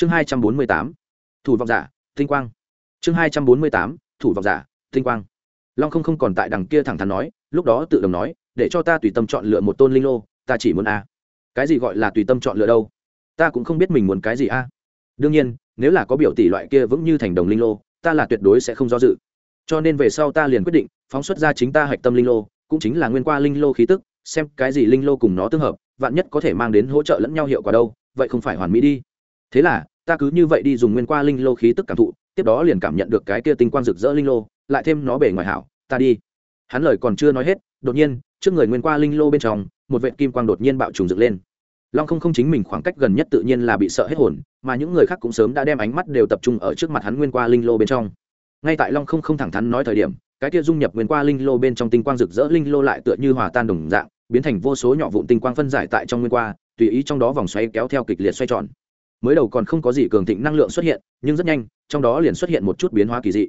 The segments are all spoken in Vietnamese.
chương hai trăm bốn mươi tám, thủ vọng giả, tinh quang. Chương hai trăm bốn mươi tám, thủ vọng giả, tinh quang. Long không không còn tại đằng kia thẳng thắn nói, lúc đó tự đồng nói, để cho ta tùy tâm chọn lựa một tôn linh lô, ta chỉ muốn a. Cái gì gọi là tùy tâm chọn lựa đâu? Ta cũng không biết mình muốn cái gì a. Đương nhiên, nếu là có biểu tỷ loại kia vững như thành đồng linh lô, ta là tuyệt đối sẽ không do dự. Cho nên về sau ta liền quyết định, phóng xuất ra chính ta hạch tâm linh lô, cũng chính là nguyên qua linh lô khí tức, xem cái gì linh lô cùng nó tương hợp, vạn nhất có thể mang đến hỗ trợ lẫn nhau hiệu quả đâu, vậy không phải hoàn mỹ đi thế là, ta cứ như vậy đi dùng nguyên qua linh lô khí tức cảm thụ, tiếp đó liền cảm nhận được cái kia tinh quang rực rỡ linh lô, lại thêm nó bề ngoài hảo, ta đi. Hắn lời còn chưa nói hết, đột nhiên, trước người nguyên qua linh lô bên trong, một vệ kim quang đột nhiên bạo trùng dựng lên. Long không không chính mình khoảng cách gần nhất tự nhiên là bị sợ hết hồn, mà những người khác cũng sớm đã đem ánh mắt đều tập trung ở trước mặt hắn nguyên qua linh lô bên trong. Ngay tại long không không thẳng thắn nói thời điểm, cái kia dung nhập nguyên qua linh lô bên trong tinh quang rực rỡ linh lô lại tựa như hòa tan đồng dạng, biến thành vô số nhỏ vụn tinh quang phân giải tại trong nguyên qua, tùy ý trong đó vòng xoay kéo theo kịch liệt xoay tròn mới đầu còn không có gì cường thịnh năng lượng xuất hiện, nhưng rất nhanh, trong đó liền xuất hiện một chút biến hóa kỳ dị.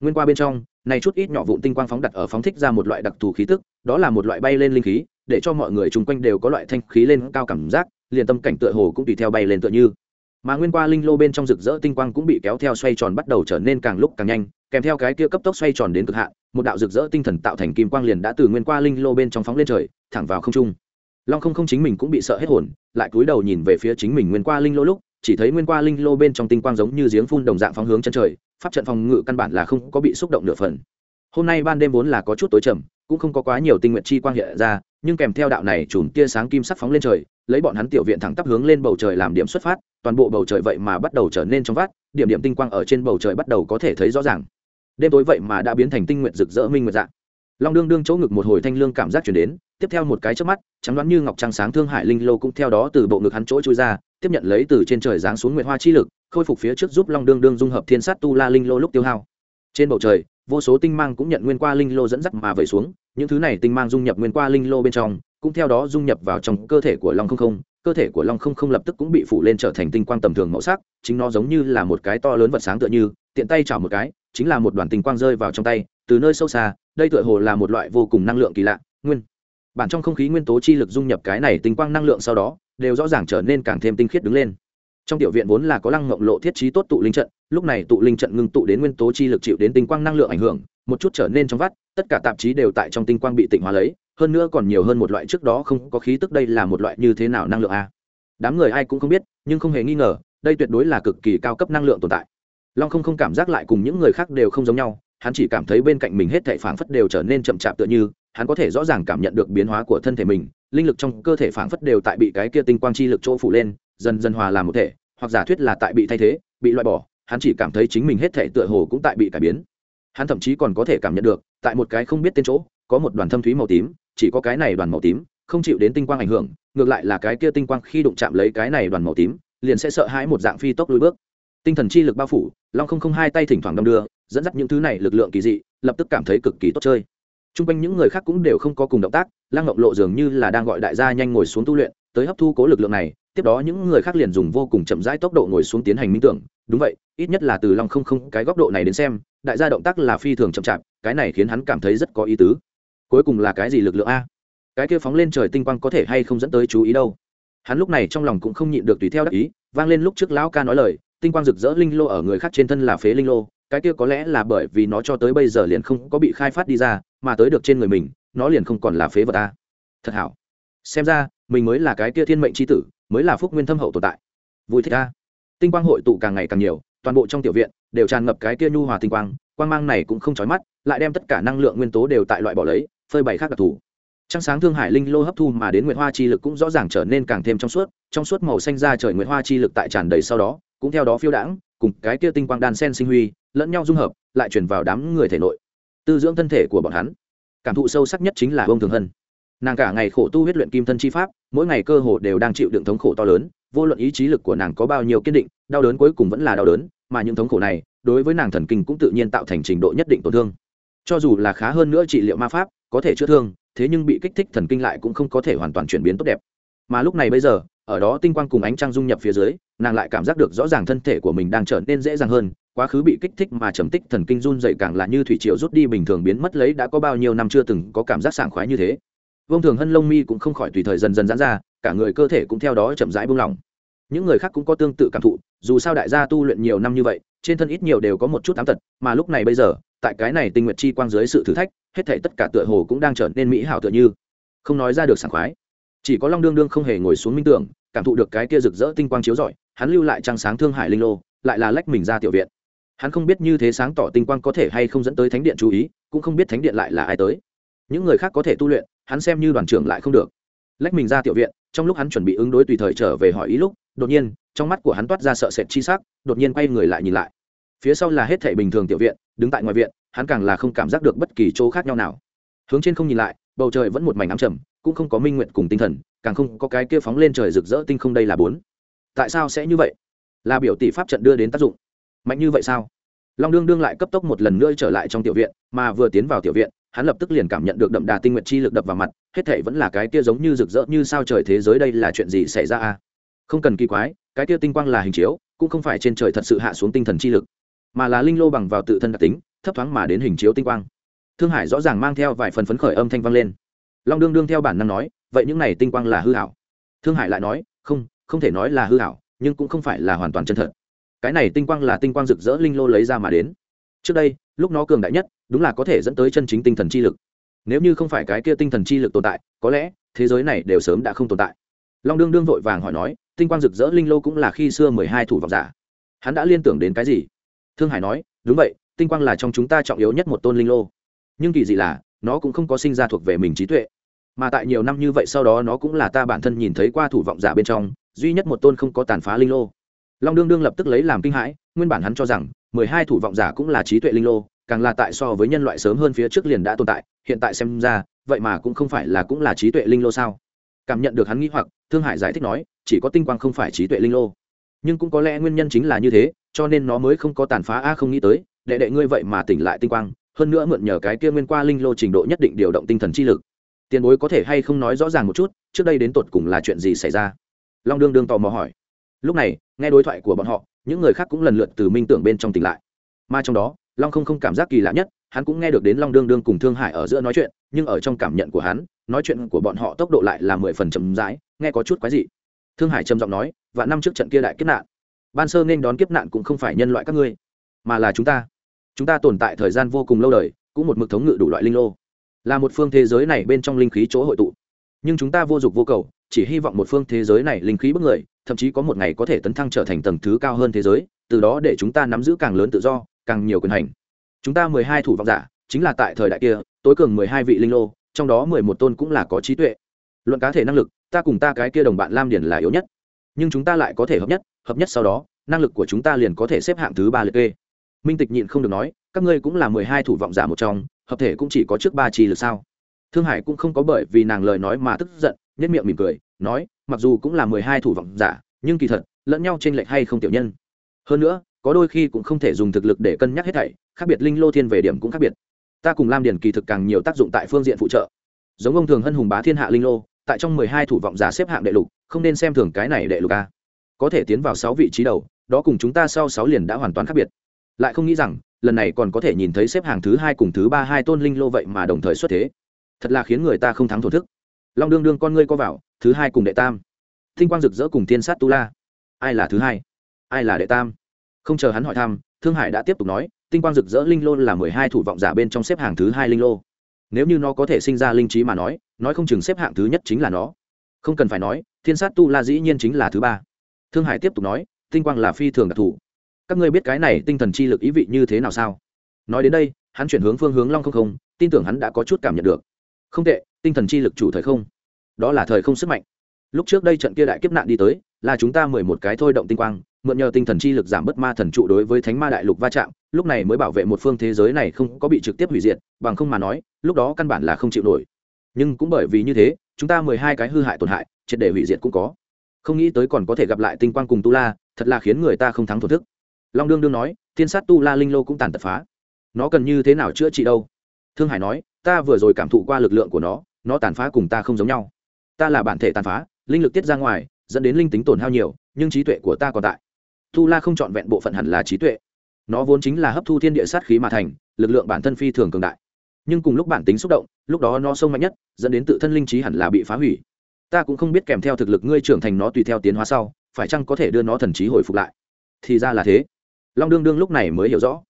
Nguyên qua bên trong, này chút ít nhỏ vụn tinh quang phóng đặt ở phóng thích ra một loại đặc thù khí tức, đó là một loại bay lên linh khí, để cho mọi người chung quanh đều có loại thanh khí lên cao cảm giác, liền tâm cảnh tựa hồ cũng tùy theo bay lên tựa như. Mà nguyên qua linh lô bên trong rực rỡ tinh quang cũng bị kéo theo xoay tròn bắt đầu trở nên càng lúc càng nhanh, kèm theo cái kia cấp tốc xoay tròn đến cực hạn, một đạo rực rỡ tinh thần tạo thành kim quang liền đã từ nguyên qua linh lô bên trong phóng lên trời, thẳng vào không trung. Long không không chính mình cũng bị sợ hết hồn, lại cúi đầu nhìn về phía chính mình nguyên qua linh lô lúc chỉ thấy nguyên qua linh lô bên trong tinh quang giống như giếng phun đồng dạng phóng hướng chân trời pháp trận phòng ngự căn bản là không có bị xúc động nửa phần. Hôm nay ban đêm vốn là có chút tối trầm cũng không có quá nhiều tinh nguyện chi quang hiện ra nhưng kèm theo đạo này chùm tia sáng kim sắc phóng lên trời lấy bọn hắn tiểu viện thẳng tắp hướng lên bầu trời làm điểm xuất phát toàn bộ bầu trời vậy mà bắt đầu trở nên trong vắt, điểm điểm tinh quang ở trên bầu trời bắt đầu có thể thấy rõ ràng. Đêm tối vậy mà đã biến thành tinh nguyện rực rỡ minh nguyệt dạng long đương đương chỗ ngực một hồi thanh lương cảm giác chuyển đến, tiếp theo một cái trước mắt, trắng đoán như ngọc trăng sáng thương hải linh lô cũng theo đó từ bộ ngực hắn chỗ trôi ra, tiếp nhận lấy từ trên trời giáng xuống nguyệt hoa chi lực, khôi phục phía trước giúp long đương đương dung hợp thiên sát tu la linh lô lúc tiêu hao. Trên bầu trời, vô số tinh mang cũng nhận nguyên qua linh lô dẫn dắt mà vẩy xuống, những thứ này tinh mang dung nhập nguyên qua linh lô bên trong, cũng theo đó dung nhập vào trong cơ thể của long không không, cơ thể của long không không lập tức cũng bị phủ lên trở thành tinh quang tầm thường màu sắc, chính nó giống như là một cái to lớn vật sáng tựa như, tiện tay chảo một cái chính là một đoàn tinh quang rơi vào trong tay, từ nơi sâu xa, đây tựa hồ là một loại vô cùng năng lượng kỳ lạ, nguyên. Bản trong không khí nguyên tố chi lực dung nhập cái này tinh quang năng lượng sau đó, đều rõ ràng trở nên càng thêm tinh khiết đứng lên. Trong tiểu viện vốn là có lăng ngộng lộ thiết trí tốt tụ linh trận, lúc này tụ linh trận ngưng tụ đến nguyên tố chi lực chịu đến tinh quang năng lượng ảnh hưởng, một chút trở nên trong vắt, tất cả tạp chí đều tại trong tinh quang bị tịnh hóa lấy, hơn nữa còn nhiều hơn một loại trước đó không có khí tức đây là một loại như thế nào năng lượng a? Đám người ai cũng không biết, nhưng không hề nghi ngờ, đây tuyệt đối là cực kỳ cao cấp năng lượng tồn tại long không không cảm giác lại cùng những người khác đều không giống nhau, hắn chỉ cảm thấy bên cạnh mình hết thảy phảng phất đều trở nên chậm chạp tựa như, hắn có thể rõ ràng cảm nhận được biến hóa của thân thể mình, linh lực trong cơ thể phảng phất đều tại bị cái kia tinh quang chi lực chỗ phủ lên, dần dần hòa làm một thể, hoặc giả thuyết là tại bị thay thế, bị loại bỏ, hắn chỉ cảm thấy chính mình hết thể tựa hồ cũng tại bị cải biến. Hắn thậm chí còn có thể cảm nhận được, tại một cái không biết tên chỗ, có một đoàn thâm thúy màu tím, chỉ có cái này đoàn màu tím, không chịu đến tinh quang ảnh hưởng, ngược lại là cái kia tinh quang khi đụng chạm lấy cái này đoàn màu tím, liền sẽ sợ hãi một dạng phi tốc lùi bước tinh thần chi lực bao phủ, long không không hai tay thỉnh thoảng đong đưa, dẫn dắt những thứ này lực lượng kỳ dị, lập tức cảm thấy cực kỳ tốt chơi. T r u n g quanh những người khác cũng đều không có cùng động tác, lăng ngọc lộ dường như là đang gọi đại gia nhanh ngồi xuống tu luyện, tới hấp thu cố lực lượng này, tiếp đó những người khác liền dùng vô cùng chậm rãi tốc độ ngồi xuống tiến hành minh tưởng. Đúng vậy, ít nhất là từ long không không cái góc độ này đến xem, đại gia động tác là phi thường chậm chạp, cái này khiến hắn cảm thấy rất có ý tứ. Cuối cùng là cái gì lực lượng a? Cái kia phóng lên trời tinh quang có thể hay không dẫn tới chú ý đâu? Hắn lúc này trong lòng cũng không nhịn được tùy theo đắc ý, vang lên lúc trước lão ca nói lời tinh quang rực rỡ linh lô ở người khác trên thân là phế linh lô, cái kia có lẽ là bởi vì nó cho tới bây giờ liền không có bị khai phát đi ra, mà tới được trên người mình, nó liền không còn là phế vật ta. Thật hảo. Xem ra, mình mới là cái kia thiên mệnh c h i tử, mới là phúc nguyên thâm hậu tồn tại. Vui thích ta. Tinh quang hội tụ càng ngày càng nhiều, toàn bộ trong tiểu viện đều tràn ngập cái kia nhu hòa tinh quang quang mang này cũng không trói mắt, lại đem tất cả năng lượng nguyên tố đều tại loại bỏ lấy, phơi bày khác đặc thù. Trăng sáng thương hải linh lô hấp thu mà đến nguyệt hoa chi lực cũng rõ ràng trở nên càng thêm trong suốt trong suốt màu xanh ra trời nguyệt hoa chi lực tại tràn đầy sau đó cũng theo đó phiêu đãng, cùng cái kia tinh quang đan sen sinh huy, lẫn nhau dung hợp, lại chuyển vào đám người thể nội. Tư dưỡng thân thể của bọn hắn, cảm thụ sâu sắc nhất chính là ông thường hân. Nàng cả ngày khổ tu huyết luyện kim thân chi pháp, mỗi ngày cơ hồ đều đang chịu đựng thống khổ to lớn, vô luận ý chí lực của nàng có bao nhiêu kiên định, đau đớn cuối cùng vẫn là đau đớn, mà những thống khổ này, đối với nàng thần kinh cũng tự nhiên tạo thành trình độ nhất định tổn thương. Cho dù là khá hơn nữa trị liệu ma pháp, có thể chữa thương, thế nhưng bị kích thích thần kinh lại cũng không có thể hoàn toàn chuyển biến tốt đẹp. Mà lúc này bây giờ ở đó tinh quang cùng ánh trăng dung nhập phía dưới, nàng lại cảm giác được rõ ràng thân thể của mình đang trở nên dễ dàng hơn, quá khứ bị kích thích mà trầm tích thần kinh run dậy càng là như thủy triều rút đi bình thường biến mất lấy đã có bao nhiêu năm chưa từng có cảm giác sảng khoái như thế. Vông thường hân lông mi cũng không khỏi tùy thời dần dần giãn ra, cả người cơ thể cũng theo đó chậm rãi buông lỏng. Những người khác cũng có tương tự cảm thụ, dù sao đại gia tu luyện nhiều năm như vậy, trên thân ít nhiều đều có một chút tám tật, mà lúc này bây giờ, tại cái này tinh nguyện chi quang dưới sự thử thách, hết thể tất cả tựa hồ cũng đang trở nên mỹ hảo tựa như. Không nói ra được sảng khoái, chỉ có long đương đương không hề ngồi xuống minh tưởng cảm thụ được cái kia rực rỡ tinh quang chiếu rọi, hắn lưu lại trăng sáng thương hải linh lô, lại là lách mình ra tiểu viện. Hắn không biết như thế sáng tỏ tinh quang có thể hay không dẫn tới thánh điện chú ý, cũng không biết thánh điện lại là ai tới. Những người khác có thể tu luyện, hắn xem như đoàn trưởng lại không được. Lách mình ra tiểu viện, trong lúc hắn chuẩn bị ứng đối tùy thời trở về hỏi ý lúc, đột nhiên, trong mắt của hắn toát ra sợ sệt chi sắc, đột nhiên quay người lại nhìn lại. Phía sau là hết thể bình thường tiểu viện, đứng tại ngoài viện, hắn càng là không cảm giác được bất kỳ chỗ khác nhau nào. Hướng trên không nhìn lại, bầu trời vẫn một mảnh ám trầm cũng không có minh nguyện cùng tinh thần, càng không có cái kia phóng lên trời rực rỡ tinh không đây là bốn. Tại sao sẽ như vậy? Là biểu tỷ pháp trận đưa đến tác dụng. Mạnh như vậy sao? Long đương đương lại cấp tốc một lần nữa trở lại trong tiểu viện, mà vừa tiến vào tiểu viện, hắn lập tức liền cảm nhận được đậm đà tinh nguyện chi lực đập vào mặt, hết thể vẫn là cái kia giống như rực rỡ như sao trời thế giới đây là chuyện gì xảy ra à? không cần kỳ quái, cái kia tinh quang là hình chiếu, cũng không phải trên trời thật sự hạ xuống tinh thần chi lực, mà là linh lô bằng vào tự thân đặc tính, thấp thoáng mà đến hình chiếu tinh quang. Thương hải rõ ràng mang theo vài phần phấn khởi âm thanh vang lên long đương đương theo bản năng nói, vậy những này tinh quang là hư hảo thương hải lại nói, không không thể nói là hư hảo nhưng cũng không phải là hoàn toàn chân thật. Cái này tinh quang là tinh quang rực rỡ linh lô lấy ra mà đến. Trước đây, lúc nó cường đại nhất, đúng là có thể dẫn tới chân chính tinh thần chi lực. Nếu như không phải cái kia tinh thần chi lực tồn tại, có lẽ thế giới này đều sớm đã không tồn tại. Long đương đương vội vàng hỏi nói, tinh quang rực rỡ linh lô cũng là khi xưa mười hai thủ vọng giả? Hắn đã liên tưởng đến cái gì? Thương hải nói, đúng vậy, tinh quang là trong chúng ta trọng yếu nhất một tôn linh lô. Nhưng kỳ dị là, nó cũng không có sinh ra thuộc về mình trí tuệ mà tại nhiều năm như vậy sau đó nó cũng là ta bản thân nhìn thấy qua thủ vọng giả bên trong, duy nhất một tôn không có tàn phá linh lô. Long đương đương lập tức lấy làm kinh hãi, nguyên bản hắn cho rằng, mười hai thủ vọng giả cũng là trí tuệ linh lô, càng là tại so với nhân loại sớm hơn phía trước liền đã tồn tại, hiện tại xem ra, vậy mà cũng không phải là cũng là trí tuệ linh lô sao? Cảm nhận được hắn nghĩ hoặc, thương hải giải thích nói, chỉ có tinh quang không phải trí tuệ linh lô. Nhưng cũng có lẽ nguyên nhân chính là như thế, cho nên nó mới không có tàn phá, a, không nghĩ tới, đệ đệ ngươi vậy mà tỉnh lại tinh quang, hơn nữa mượn nhờ cái kia nguyên qua linh lô trình độ nhất định điều động tinh thần chi lực tiền bối có thể hay không nói rõ ràng một chút, trước đây đến tột cùng là chuyện gì xảy ra? Long đương đương tò mò hỏi. Lúc này, nghe đối thoại của bọn họ, những người khác cũng lần lượt từ minh tưởng bên trong tỉnh lại. Mà trong đó, long không không cảm giác kỳ lạ nhất, hắn cũng nghe được đến long đương đương cùng thương hải ở giữa nói chuyện, nhưng ở trong cảm nhận của hắn, nói chuyện của bọn họ tốc độ lại là mười phần chậm rãi, nghe có chút quái dị. Thương hải trầm giọng nói và năm trước trận kia đại kiếp nạn, ban sơ nên đón kiếp nạn cũng không phải nhân loại các ngươi, mà là chúng ta. Chúng ta tồn tại thời gian vô cùng lâu đời, cũng một mực thống ngự đủ loại linh lô là một phương thế giới này bên trong linh khí chỗ hội tụ. Nhưng chúng ta vô dụng vô cầu, chỉ hy vọng một phương thế giới này linh khí bất người, thậm chí có một ngày có thể tấn thăng trở thành tầng thứ cao hơn thế giới, từ đó để chúng ta nắm giữ càng lớn tự do, càng nhiều quyền hành. Chúng ta mười hai thủ vọng giả, chính là tại thời đại kia, tối cường mười hai vị linh lô, trong đó mười một tôn cũng là có trí tuệ. Luận cá thể năng lực, ta cùng ta cái kia đồng bạn lam điển là yếu nhất. Nhưng chúng ta lại có thể hợp nhất hợp nhất sau đó, năng lực của chúng ta liền có thể xếp hạng thứ ba liệt kê. Minh tịch nhịn không được nói, các ngươi cũng là mười hai thủ vọng giả một trong hợp thể cũng chỉ có trước ba chi lực sao? Thương hải cũng không có bởi vì nàng lời nói mà tức giận nhất miệng mỉm cười, nói, mặc dù cũng là mười hai thủ vọng giả, nhưng kỳ thật, lẫn nhau t r ê n lệch hay không tiểu nhân. Hơn nữa, có đôi khi cũng không thể dùng thực lực để cân nhắc hết thảy, khác biệt linh lô thiên về điểm cũng khác biệt. Ta cùng lam điền kỳ thực càng nhiều tác dụng tại phương diện phụ trợ. Giống ông thường hân hùng bá thiên hạ linh lô, tại trong mười hai thủ vọng giả xếp hạng đệ lục, không nên xem thường cái này đệ lục a. Có thể tiến vào sáu vị trí đầu, đó cùng chúng ta sau sáu liền đã hoàn toàn khác biệt. Lại không nghĩ rằng lần này còn có thể nhìn thấy xếp hàng thứ hai cùng thứ ba hai tôn linh lô vậy mà đồng thời xuất thế. Thật là khiến người ta không thắng thổ thức. Long đương đương con ngươi co vào, thứ hai cùng đệ tam. Thinh quang rực rỡ cùng thiên sát tu la. Ai là thứ hai? Ai là đệ tam? Không chờ hắn hỏi thăm, thương hải đã tiếp tục nói tinh quang rực rỡ linh lô là mười hai thủ vọng giả bên trong xếp hạng thứ hai linh lô. Nếu như nó có thể sinh ra linh trí mà nói nói không chừng xếp hạng thứ nhất chính là nó. Không cần phải nói, thiên sát tu la dĩ nhiên chính là thứ ba. Thương hải tiếp tục nói tinh quang là phi thường đặc thù các ngươi biết cái này tinh thần chi lực ý vị như thế nào sao? Nói đến đây, hắn chuyển hướng phương hướng long không không, tin tưởng hắn đã có chút cảm nhận được. Không tệ, tinh thần chi lực chủ thời không. Đó là thời không sức mạnh. Lúc trước đây trận kia đại kiếp nạn đi tới, là chúng ta mười một cái thôi động tinh quang, mượn nhờ tinh thần chi lực giảm bớt ma thần trụ đối với thánh ma đại lục va chạm, lúc này mới bảo vệ một phương thế giới này không có bị trực tiếp hủy diệt, bằng không mà nói, lúc đó căn bản là không chịu nổi. Nhưng cũng bởi vì như thế, chúng ta mười hai cái hư hại tổn hại, triệt để hủy diệt cũng có. Không nghĩ tới còn có thể gặp lại tinh quang cùng tu la, thật là khiến người ta không thắng thổ thức long đương đương nói, thiên sát tu la linh lô cũng tàn tật phá. Nó cần như thế nào chữa trị đâu? Thương hải nói, ta vừa rồi cảm thụ qua lực lượng của nó nó tàn phá cùng ta không giống nhau. Ta là bản thể tàn phá, linh lực tiết ra ngoài, dẫn đến linh tính tổn hao nhiều, nhưng trí tuệ của ta còn tại. Tu la không chọn vẹn bộ phận hẳn là trí tuệ. Nó vốn chính là hấp thu thiên địa sát khí mà thành, lực lượng bản thân phi thường cường đại. Nhưng cùng lúc bản tính xúc động, lúc đó nó sông mạnh nhất, dẫn đến tự thân linh trí hẳn là bị phá hủy. Ta cũng không biết kèm theo thực lực ngươi trưởng thành nó tùy theo tiến hóa sau, phải chăng có thể đưa nó thần trí hồi phục lại? Thì ra là thế long đương đương lúc này mới hiểu rõ.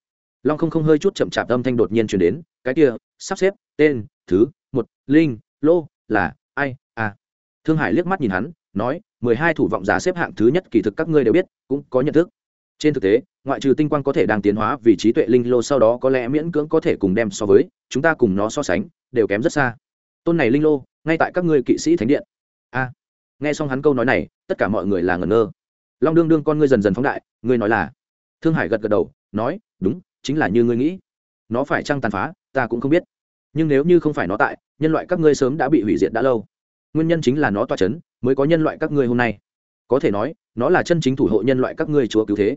Long không không hơi chút chậm chạp âm thanh đột nhiên chuyển đến, cái kia, sắp xếp, tên, thứ, một, linh, lô, là ai? À. Thương hải liếc mắt nhìn hắn, nói, mười hai thủ vọng giả xếp hạng thứ nhất kỳ thực các ngươi đều biết, cũng có nhận thức. Trên thực tế, ngoại trừ tinh quang có thể đang tiến hóa vì trí tuệ linh lô sau đó có lẽ miễn cưỡng có thể cùng đem so với, chúng ta cùng nó so sánh, đều kém rất xa. Tôn này linh lô, ngay tại các ngươi kỵ sĩ thánh điện. A nghe xong hắn câu nói này, tất cả mọi người là ngẩn ngơ. Long đương đương con ngươi dần dần phóng đại, ngươi nói là thương hải gật gật đầu, nói, đúng, chính là như ngươi nghĩ. Nó phải chăng tàn phá, ta cũng không biết. Nhưng nếu như không phải nó tại, nhân loại các ngươi sớm đã bị hủy diệt đã lâu. Nguyên nhân chính là nó toa c h ấ n mới có nhân loại các ngươi hôm nay. Có thể nói, nó là chân chính thủ hộ nhân loại các ngươi chúa cứu thế.